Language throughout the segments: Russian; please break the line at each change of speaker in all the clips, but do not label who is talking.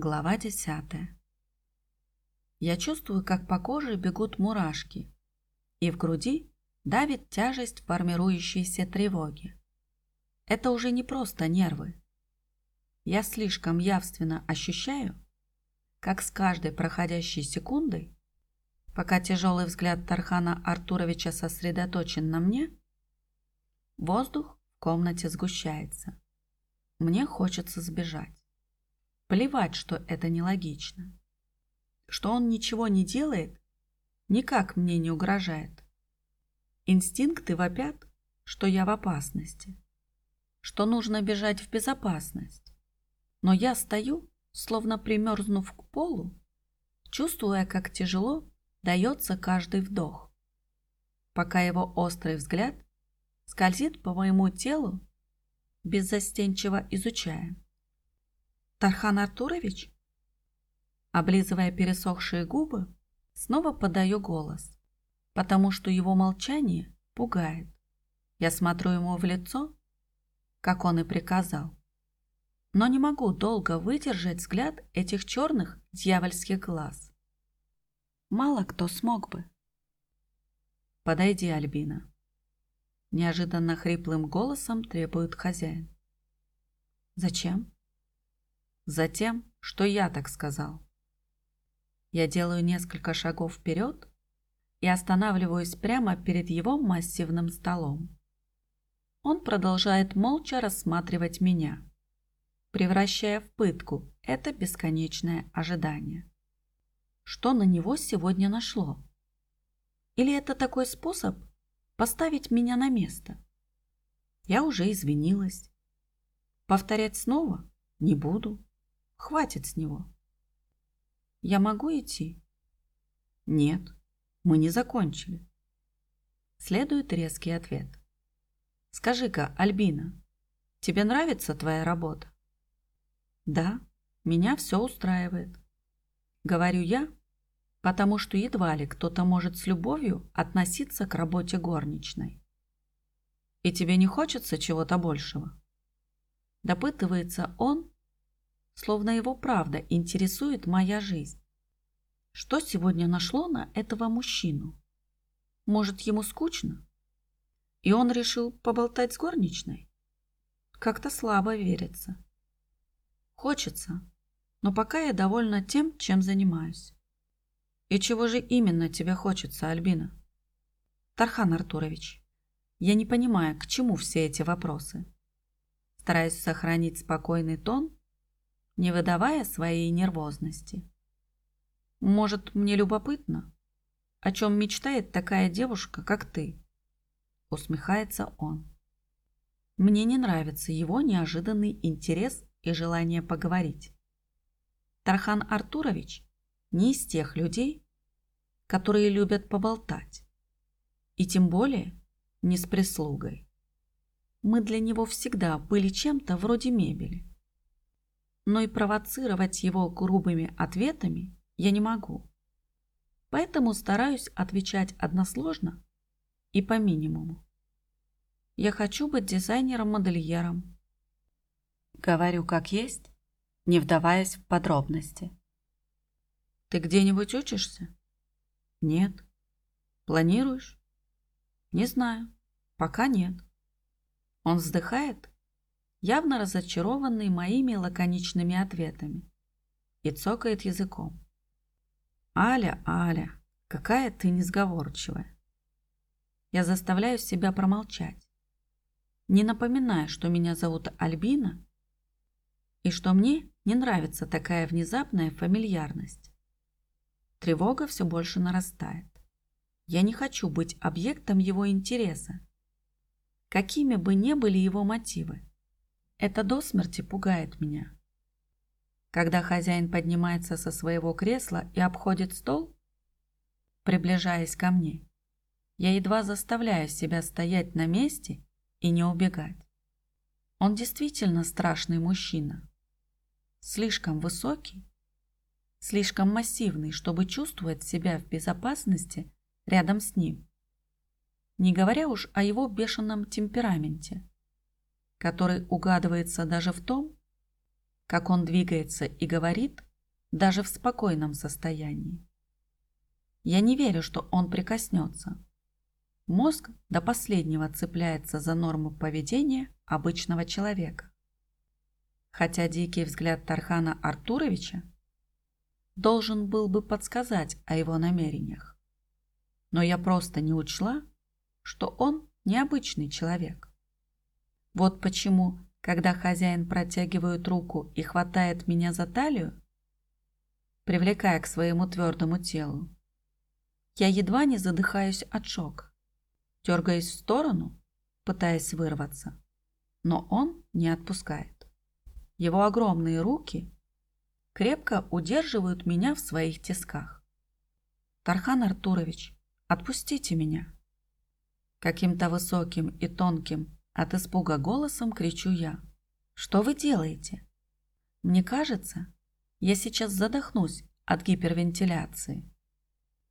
Глава десятая. Я чувствую, как по коже бегут мурашки, и в груди давит тяжесть формирующейся тревоги. Это уже не просто нервы. Я слишком явственно ощущаю, как с каждой проходящей секундой, пока тяжелый взгляд Тархана Артуровича сосредоточен на мне, воздух в комнате сгущается. Мне хочется сбежать. Плевать, что это нелогично. Что он ничего не делает, никак мне не угрожает. Инстинкты вопят, что я в опасности, что нужно бежать в безопасность. Но я стою, словно примерзнув к полу, чувствуя, как тяжело дается каждый вдох, пока его острый взгляд скользит по моему телу, беззастенчиво изучая. Тархан Артурович? Облизывая пересохшие губы, снова подаю голос, потому что его молчание пугает. Я смотрю ему в лицо, как он и приказал. Но не могу долго выдержать взгляд этих черных дьявольских глаз. Мало кто смог бы. «Подойди, Альбина», — неожиданно хриплым голосом требует хозяин. «Зачем?» Затем, что я так сказал. Я делаю несколько шагов вперед и останавливаюсь прямо перед его массивным столом. Он продолжает молча рассматривать меня, превращая в пытку это бесконечное ожидание. Что на него сегодня нашло? Или это такой способ поставить меня на место? Я уже извинилась. Повторять снова не буду. Хватит с него. Я могу идти? Нет, мы не закончили. Следует резкий ответ. Скажи-ка, Альбина, тебе нравится твоя работа? Да, меня все устраивает. Говорю я, потому что едва ли кто-то может с любовью относиться к работе горничной. И тебе не хочется чего-то большего? Допытывается он, словно его правда интересует моя жизнь. Что сегодня нашло на этого мужчину? Может, ему скучно? И он решил поболтать с горничной? Как-то слабо верится. Хочется, но пока я довольна тем, чем занимаюсь. И чего же именно тебе хочется, Альбина? Тархан Артурович, я не понимаю, к чему все эти вопросы. Стараюсь сохранить спокойный тон не выдавая своей нервозности. «Может, мне любопытно, о чем мечтает такая девушка, как ты?» Усмехается он. Мне не нравится его неожиданный интерес и желание поговорить. Тархан Артурович не из тех людей, которые любят поболтать. И тем более не с прислугой. Мы для него всегда были чем-то вроде мебели но и провоцировать его грубыми ответами я не могу. Поэтому стараюсь отвечать односложно и по минимуму. Я хочу быть дизайнером-модельером. Говорю как есть, не вдаваясь в подробности. Ты где-нибудь учишься? Нет. Планируешь? Не знаю. Пока нет. Он вздыхает явно разочарованный моими лаконичными ответами, и цокает языком. «Аля, Аля, какая ты несговорчивая!» Я заставляю себя промолчать, не напоминая, что меня зовут Альбина и что мне не нравится такая внезапная фамильярность. Тревога все больше нарастает. Я не хочу быть объектом его интереса, какими бы ни были его мотивы. Это до смерти пугает меня. Когда хозяин поднимается со своего кресла и обходит стол, приближаясь ко мне, я едва заставляю себя стоять на месте и не убегать. Он действительно страшный мужчина. Слишком высокий, слишком массивный, чтобы чувствовать себя в безопасности рядом с ним. Не говоря уж о его бешеном темпераменте который угадывается даже в том, как он двигается и говорит даже в спокойном состоянии. Я не верю, что он прикоснется. Мозг до последнего цепляется за норму поведения обычного человека. Хотя дикий взгляд Тархана Артуровича должен был бы подсказать о его намерениях. Но я просто не учла, что он необычный человек. Вот почему, когда хозяин протягивает руку и хватает меня за талию, привлекая к своему твердому телу, я едва не задыхаюсь от шока дергаясь в сторону, пытаясь вырваться. Но он не отпускает. Его огромные руки крепко удерживают меня в своих тисках. «Тархан Артурович, отпустите меня!» Каким-то высоким и тонким от испуга голосом кричу я. «Что вы делаете?» Мне кажется, я сейчас задохнусь от гипервентиляции.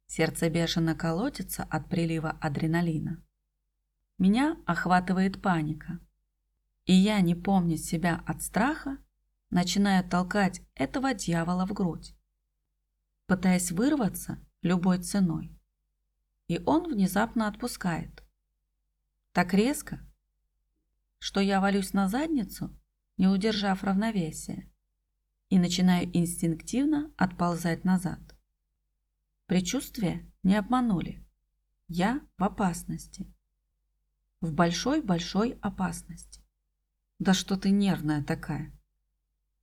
Сердце бешено колотится от прилива адреналина. Меня охватывает паника. И я, не помня себя от страха, начинаю толкать этого дьявола в грудь, пытаясь вырваться любой ценой. И он внезапно отпускает. Так резко, что я валюсь на задницу, не удержав равновесия, и начинаю инстинктивно отползать назад. Предчувствия не обманули. Я в опасности в большой-большой опасности. Да что ты нервная такая?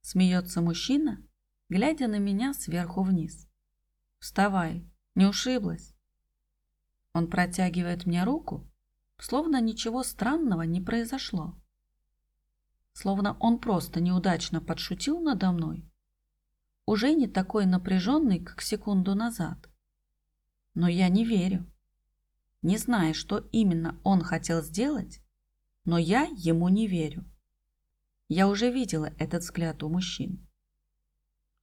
Смеется мужчина, глядя на меня сверху вниз. Вставай, не ушиблась. Он протягивает мне руку, словно ничего странного не произошло. Словно он просто неудачно подшутил надо мной. Уже не такой напряженный, как секунду назад. Но я не верю не зная, что именно он хотел сделать, но я ему не верю. Я уже видела этот взгляд у мужчин.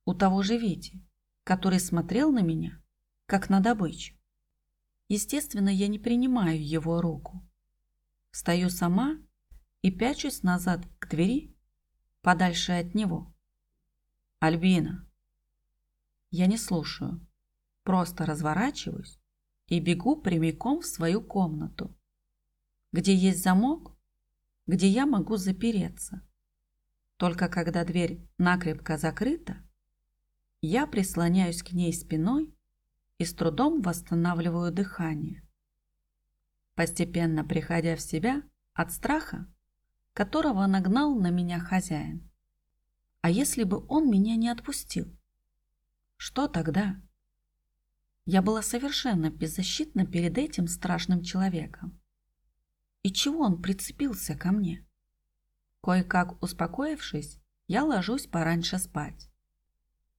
У того же Вити, который смотрел на меня, как на добычу. Естественно, я не принимаю его руку. Встаю сама и пячусь назад к двери, подальше от него. Альбина. Я не слушаю, просто разворачиваюсь и бегу прямиком в свою комнату, где есть замок, где я могу запереться. Только когда дверь накрепко закрыта, я прислоняюсь к ней спиной и с трудом восстанавливаю дыхание, постепенно приходя в себя от страха, которого нагнал на меня хозяин. А если бы он меня не отпустил? Что тогда? Я была совершенно беззащитна перед этим страшным человеком. И чего он прицепился ко мне? Кое-как успокоившись, я ложусь пораньше спать,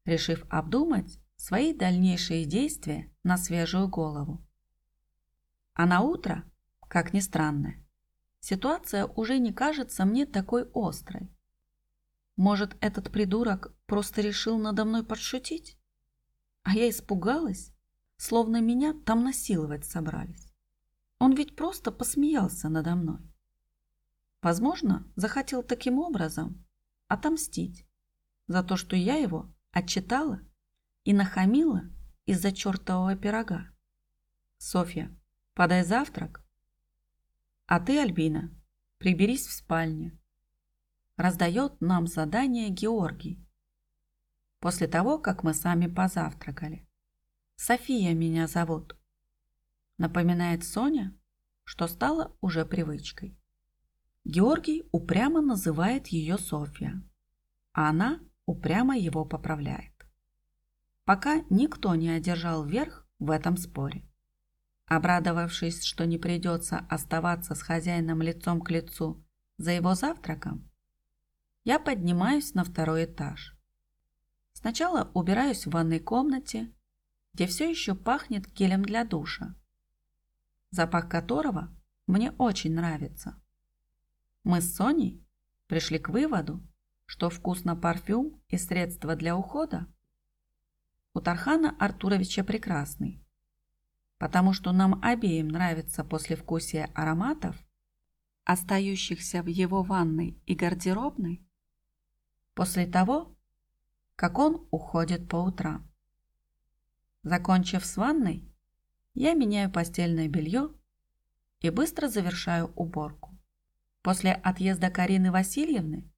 решив обдумать свои дальнейшие действия на свежую голову. А на утро, как ни странно, ситуация уже не кажется мне такой острой. Может, этот придурок просто решил надо мной подшутить? А я испугалась словно меня там насиловать собрались. Он ведь просто посмеялся надо мной. Возможно, захотел таким образом отомстить за то, что я его отчитала и нахамила из-за чертового пирога. Софья, подай завтрак. А ты, Альбина, приберись в спальне. Раздает нам задание Георгий. После того, как мы сами позавтракали. София меня зовут. Напоминает Соня, что стало уже привычкой. Георгий упрямо называет ее Софья, а она упрямо его поправляет. Пока никто не одержал верх в этом споре. Обрадовавшись, что не придется оставаться с хозяином лицом к лицу за его завтраком, я поднимаюсь на второй этаж. Сначала убираюсь в ванной комнате, где все еще пахнет гелем для душа, запах которого мне очень нравится. Мы с Соней пришли к выводу, что вкус на парфюм и средства для ухода у Тархана Артуровича прекрасный, потому что нам обеим нравится послевкусие ароматов, остающихся в его ванной и гардеробной, после того, как он уходит по утрам. Закончив с ванной, я меняю постельное белье и быстро завершаю уборку. После отъезда Карины Васильевны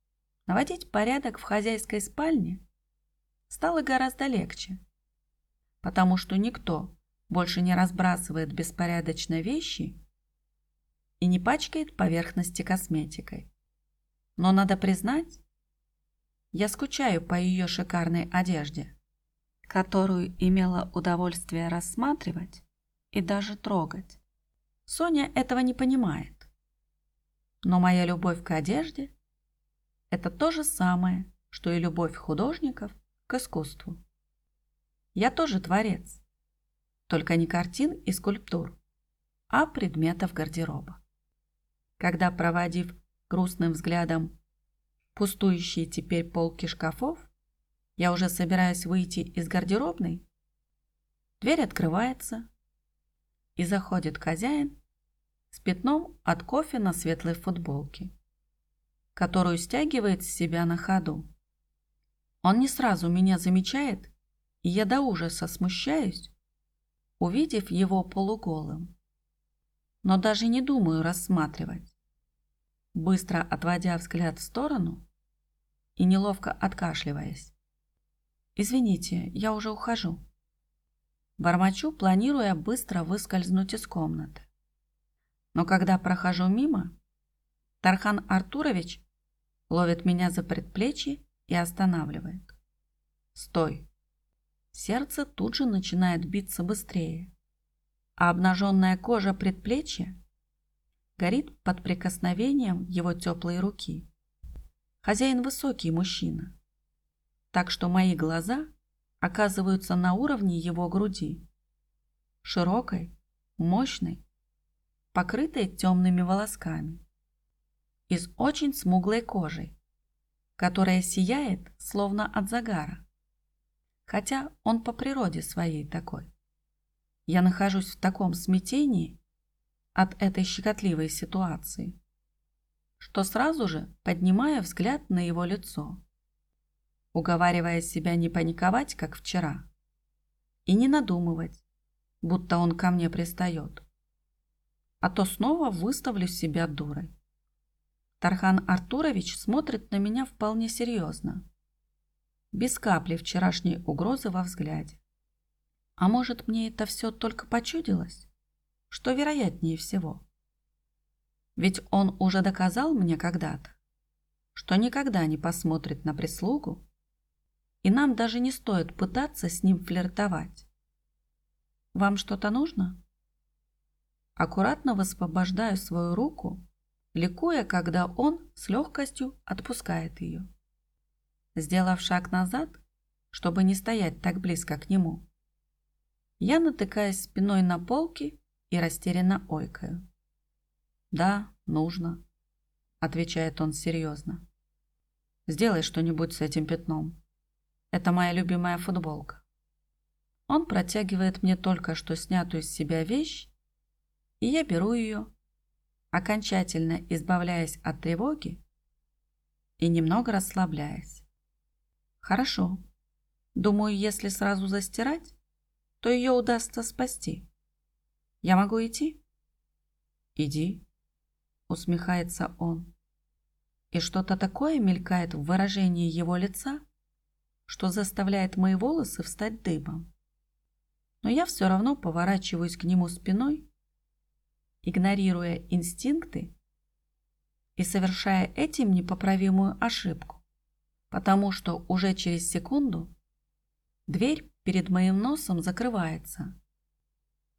наводить порядок в хозяйской спальне стало гораздо легче, потому что никто больше не разбрасывает беспорядочно вещи и не пачкает поверхности косметикой. Но надо признать, я скучаю по ее шикарной одежде, которую имела удовольствие рассматривать и даже трогать. Соня этого не понимает. Но моя любовь к одежде – это то же самое, что и любовь художников к искусству. Я тоже творец, только не картин и скульптур, а предметов гардероба. Когда, проводив грустным взглядом пустующие теперь полки шкафов, я уже собираюсь выйти из гардеробной, дверь открывается, и заходит хозяин с пятном от кофе на светлой футболке, которую стягивает с себя на ходу. Он не сразу меня замечает, и я до ужаса смущаюсь, увидев его полуголым. Но даже не думаю рассматривать. Быстро отводя взгляд в сторону и неловко откашливаясь. «Извините, я уже ухожу». Бормочу, планируя быстро выскользнуть из комнаты. Но когда прохожу мимо, Тархан Артурович ловит меня за предплечье и останавливает. «Стой!» Сердце тут же начинает биться быстрее, а обнаженная кожа предплечья горит под прикосновением его теплой руки. Хозяин высокий мужчина, так что мои глаза оказываются на уровне его груди. Широкой, мощной, покрытой темными волосками. И с очень смуглой кожей, которая сияет, словно от загара. Хотя он по природе своей такой. Я нахожусь в таком смятении от этой щекотливой ситуации, что сразу же поднимаю взгляд на его лицо уговаривая себя не паниковать, как вчера, и не надумывать, будто он ко мне пристает. А то снова выставлю себя дурой. Тархан Артурович смотрит на меня вполне серьезно, без капли вчерашней угрозы во взгляде. А может, мне это все только почудилось? Что вероятнее всего? Ведь он уже доказал мне когда-то, что никогда не посмотрит на прислугу и нам даже не стоит пытаться с ним флиртовать. Вам что-то нужно? Аккуратно высвобождаю свою руку, ликуя, когда он с легкостью отпускает ее. Сделав шаг назад, чтобы не стоять так близко к нему, я натыкаюсь спиной на полки и растерянно ойкаю. «Да, нужно», — отвечает он серьезно. «Сделай что-нибудь с этим пятном». Это моя любимая футболка. Он протягивает мне только что снятую с себя вещь, и я беру ее, окончательно избавляясь от тревоги и немного расслабляясь. Хорошо. Думаю, если сразу застирать, то ее удастся спасти. Я могу идти? Иди, усмехается он. И что-то такое мелькает в выражении его лица, что заставляет мои волосы встать дыбом. Но я все равно поворачиваюсь к нему спиной, игнорируя инстинкты и совершая этим непоправимую ошибку, потому что уже через секунду дверь перед моим носом закрывается,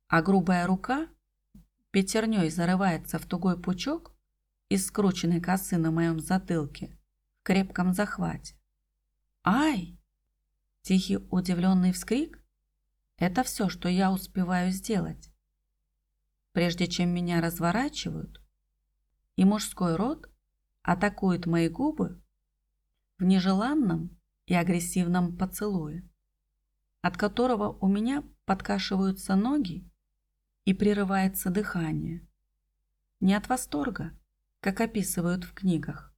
а грубая рука пятерней зарывается в тугой пучок из скрученной косы на моем затылке в крепком захвате. «Ай!» Тихий удивленный вскрик – это все, что я успеваю сделать. Прежде чем меня разворачивают, и мужской рот атакует мои губы в нежеланном и агрессивном поцелуе, от которого у меня подкашиваются ноги и прерывается дыхание. Не от восторга, как описывают в книгах,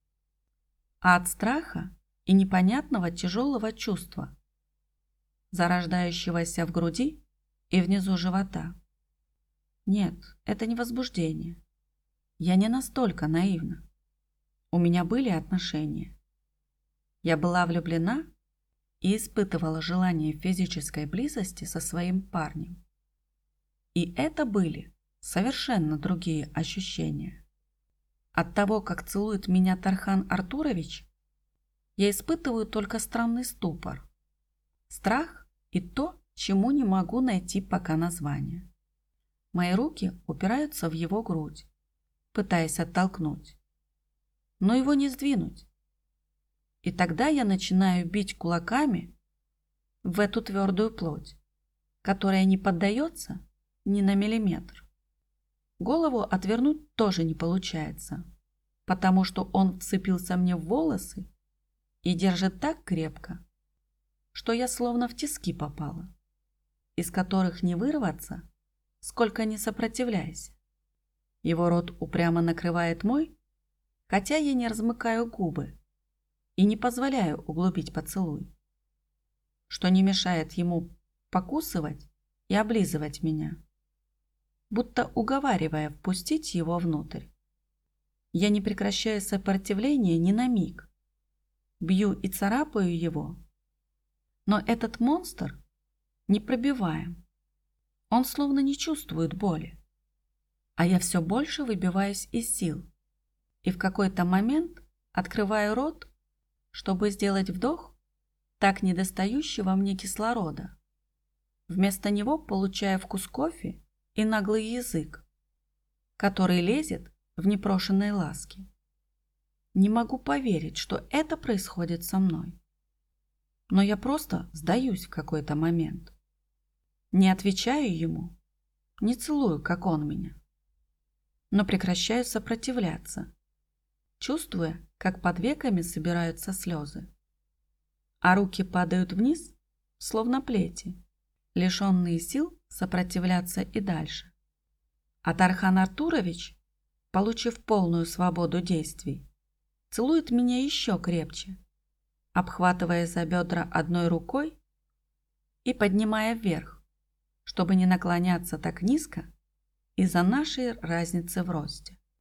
а от страха и непонятного тяжелого чувства, зарождающегося в груди и внизу живота. Нет, это не возбуждение. Я не настолько наивна. У меня были отношения. Я была влюблена и испытывала желание физической близости со своим парнем. И это были совершенно другие ощущения. От того, как целует меня Тархан Артурович, я испытываю только странный ступор, страх и то, чему не могу найти пока название. Мои руки упираются в его грудь, пытаясь оттолкнуть. Но его не сдвинуть. И тогда я начинаю бить кулаками в эту твердую плоть, которая не поддается ни на миллиметр. Голову отвернуть тоже не получается, потому что он вцепился мне в волосы и держит так крепко, что я словно в тиски попала, из которых не вырваться, сколько не сопротивляйся. Его рот упрямо накрывает мой, хотя я не размыкаю губы и не позволяю углубить поцелуй, что не мешает ему покусывать и облизывать меня, будто уговаривая впустить его внутрь. Я не прекращаю сопротивления ни на миг, бью и царапаю его, но этот монстр непробиваем. Он словно не чувствует боли а я все больше выбиваюсь из сил. И в какой-то момент открываю рот, чтобы сделать вдох так недостающего мне кислорода. Вместо него получаю вкус кофе и наглый язык, который лезет в непрошенные ласки. Не могу поверить, что это происходит со мной. Но я просто сдаюсь в какой-то момент. Не отвечаю ему, не целую, как он меня но прекращаю сопротивляться, чувствуя, как под веками собираются слезы. А руки падают вниз, словно плети, лишенные сил сопротивляться и дальше. А Тархан Артурович, получив полную свободу действий, целует меня еще крепче, обхватывая за бедра одной рукой и поднимая вверх, чтобы не наклоняться так низко, из-за нашей разницы в росте.